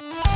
Bye.